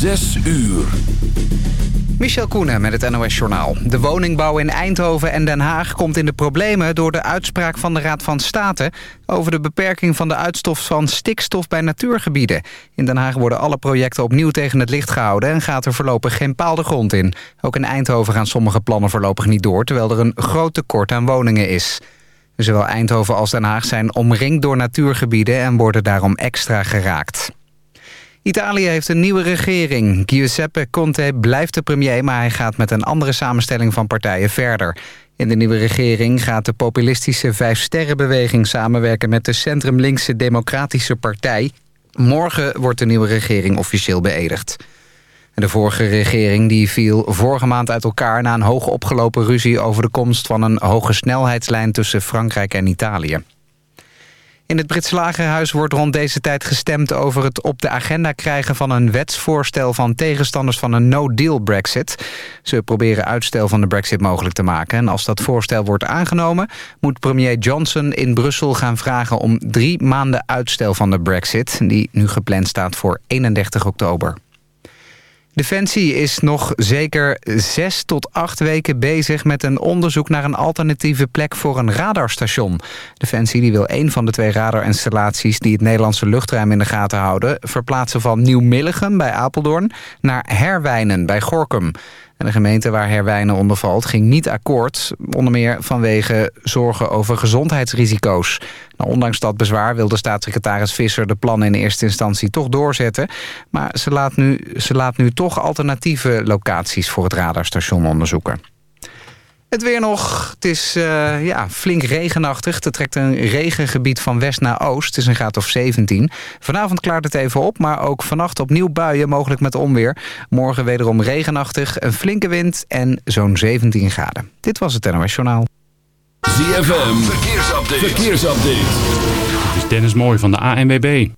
Zes uur. Michel Koenen met het NOS-journaal. De woningbouw in Eindhoven en Den Haag komt in de problemen... door de uitspraak van de Raad van State... over de beperking van de uitstof van stikstof bij natuurgebieden. In Den Haag worden alle projecten opnieuw tegen het licht gehouden... en gaat er voorlopig geen paal de grond in. Ook in Eindhoven gaan sommige plannen voorlopig niet door... terwijl er een groot tekort aan woningen is. Zowel Eindhoven als Den Haag zijn omringd door natuurgebieden... en worden daarom extra geraakt. Italië heeft een nieuwe regering. Giuseppe Conte blijft de premier, maar hij gaat met een andere samenstelling van partijen verder. In de nieuwe regering gaat de populistische Vijfsterrenbeweging samenwerken met de centrum-linkse Democratische Partij. Morgen wordt de nieuwe regering officieel beëdigd. De vorige regering die viel vorige maand uit elkaar... na een hoog opgelopen ruzie over de komst van een hoge snelheidslijn tussen Frankrijk en Italië. In het Britse Lagerhuis wordt rond deze tijd gestemd over het op de agenda krijgen van een wetsvoorstel van tegenstanders van een no-deal brexit. Ze proberen uitstel van de brexit mogelijk te maken. En als dat voorstel wordt aangenomen, moet premier Johnson in Brussel gaan vragen om drie maanden uitstel van de brexit, die nu gepland staat voor 31 oktober. Defensie is nog zeker zes tot acht weken bezig met een onderzoek naar een alternatieve plek voor een radarstation. Defensie die wil een van de twee radarinstallaties die het Nederlandse luchtruim in de gaten houden verplaatsen van Nieuw-Milligen bij Apeldoorn naar Herwijnen bij Gorkum. En de gemeente waar Herwijnen onder valt ging niet akkoord. Onder meer vanwege zorgen over gezondheidsrisico's. Nou, ondanks dat bezwaar wilde staatssecretaris Visser de plannen in eerste instantie toch doorzetten. Maar ze laat nu, ze laat nu toch alternatieve locaties voor het radarstation onderzoeken. Het weer nog. Het is uh, ja, flink regenachtig. Er trekt een regengebied van west naar oost. Het is een graad of 17. Vanavond klaart het even op, maar ook vannacht opnieuw buien, mogelijk met onweer. Morgen wederom regenachtig, een flinke wind en zo'n 17 graden. Dit was het NOS Journaal. ZFM, verkeersupdate. verkeersupdate. Het is Dennis Mooi van de ANWB.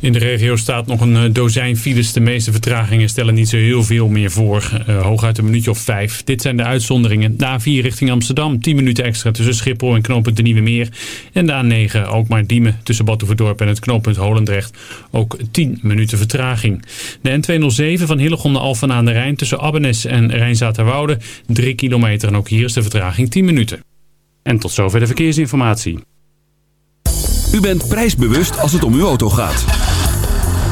In de regio staat nog een eh, dozijn files. De meeste vertragingen stellen niet zo heel veel meer voor. Uh, hooguit een minuutje of vijf. Dit zijn de uitzonderingen. De A4 richting Amsterdam. 10 minuten extra tussen Schiphol en knooppunt de Nieuwe Meer. En de A9 ook maar Diemen tussen Batuverdorp en het knooppunt Holendrecht. Ook 10 minuten vertraging. De N207 van Hillegonde Alphen aan de Rijn tussen Abbenes en Rijnzaterwoude. 3 kilometer en ook hier is de vertraging 10 minuten. En tot zover de verkeersinformatie. U bent prijsbewust als het om uw auto gaat.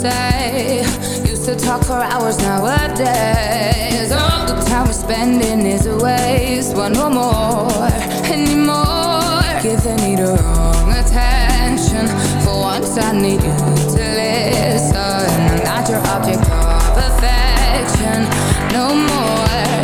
say. Used to talk for hours nowadays. All the time we're spending is a waste. One no more, anymore. Give the need a wrong attention. For once I need you to listen. I'm not your object of affection. No more.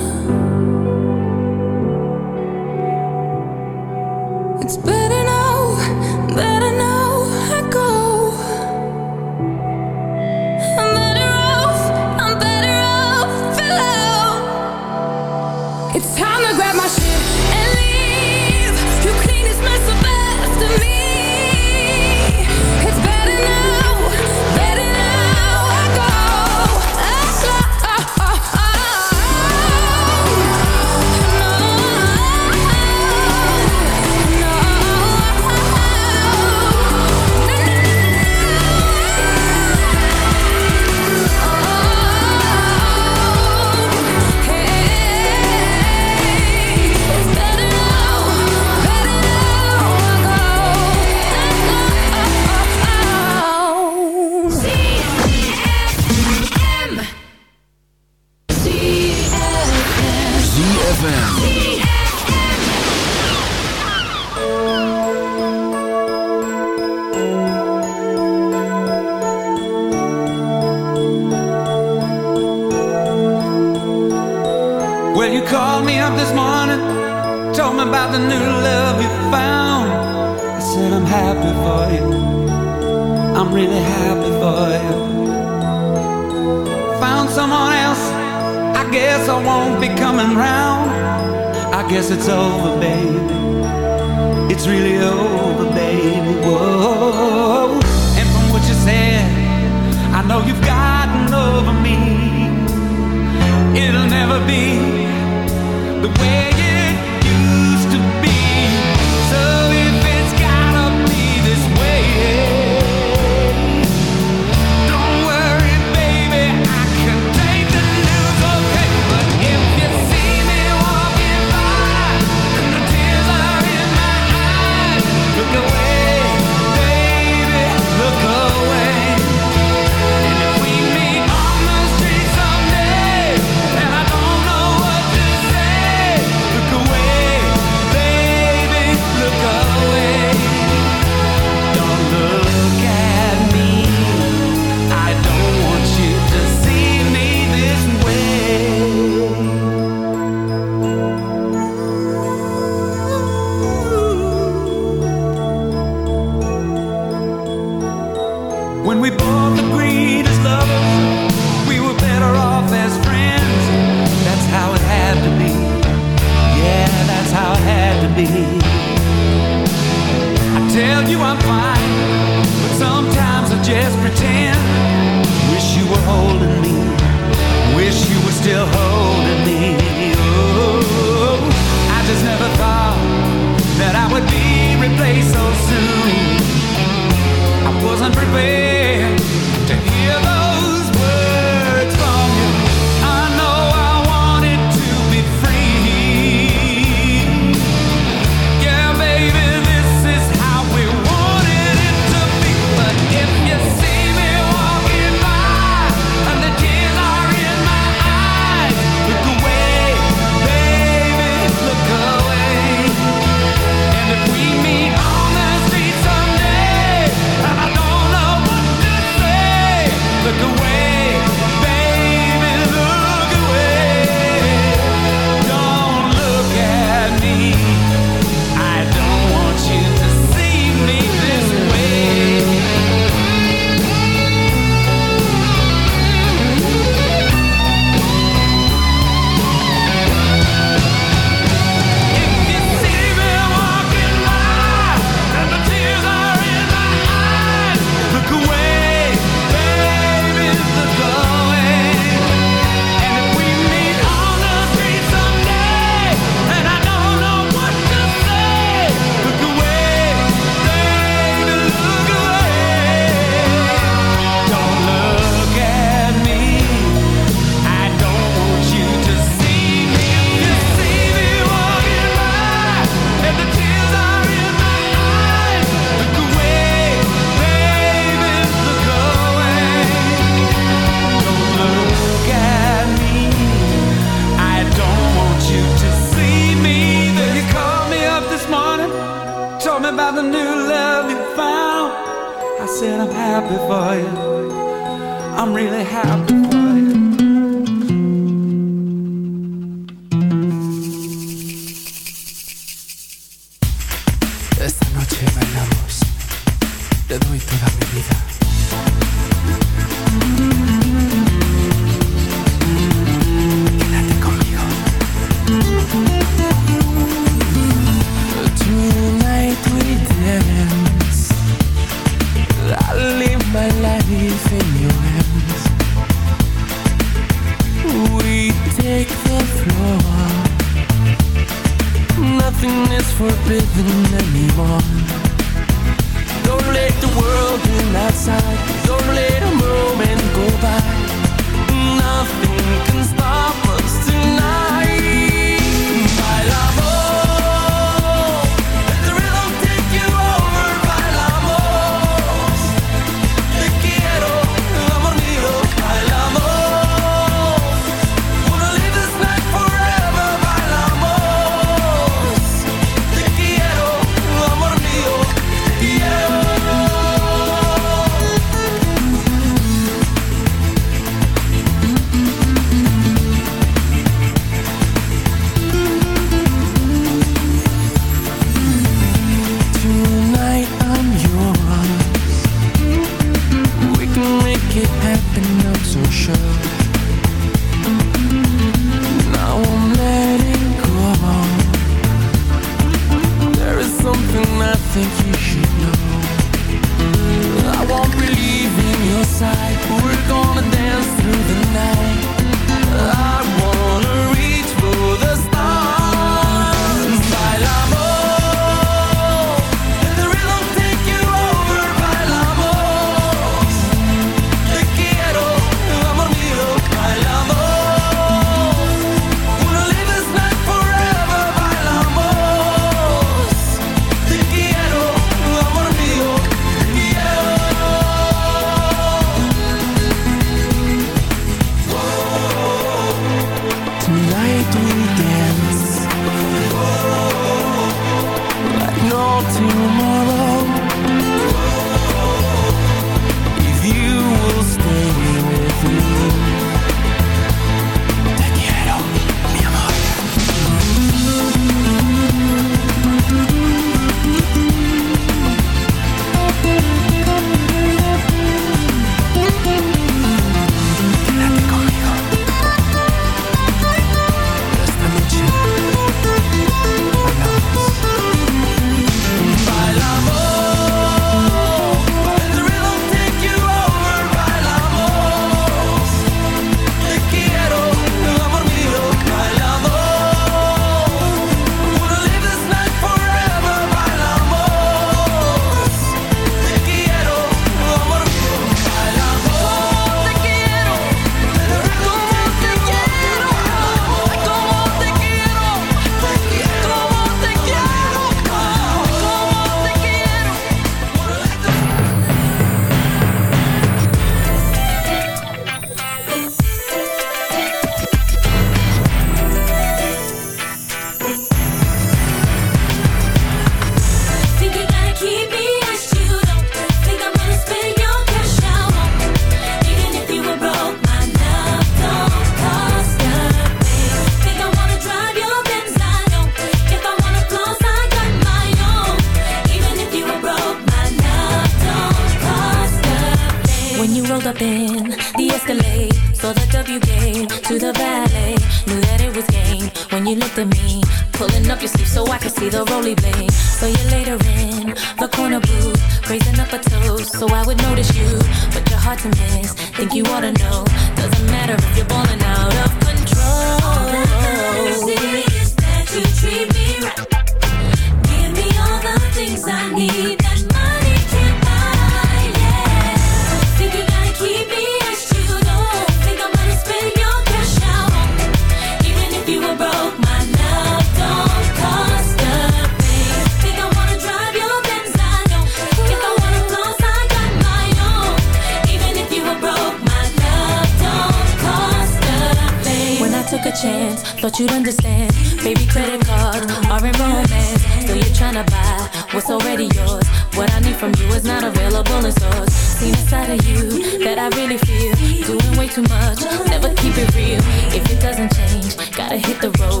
gotta hit the road.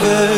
never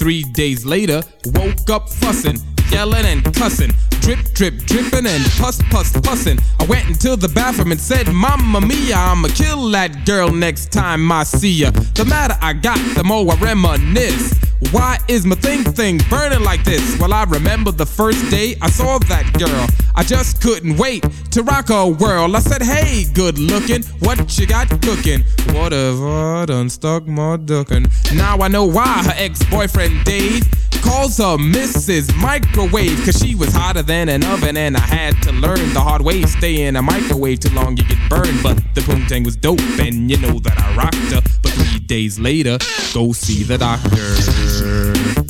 Three days later, woke up fussing, yelling and cussing. Drip, drip, dripping and puss, puss, pussing. I went into the bathroom and said, Mamma mia, I'ma kill that girl next time I see ya. The matter I got, the more I reminisce. Why is my thing thing burning like this? Well, I remember the first day I saw that girl. I just couldn't wait to rock her world. I said, Hey, good looking, what you got cooking? Whatever, done stuck my duckin'. Now I know why her ex boyfriend Dave calls her Mrs. Microwave. Cause she was hotter than an oven, and I had to learn the hard way. Stay in a microwave too long, you get burned. But the poontang was dope, and you know that I rocked her. But three days later, go see the doctor.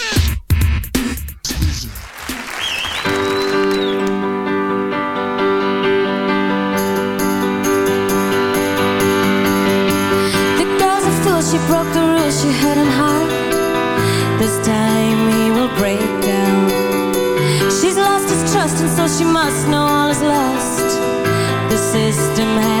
She must know all is lost. The system has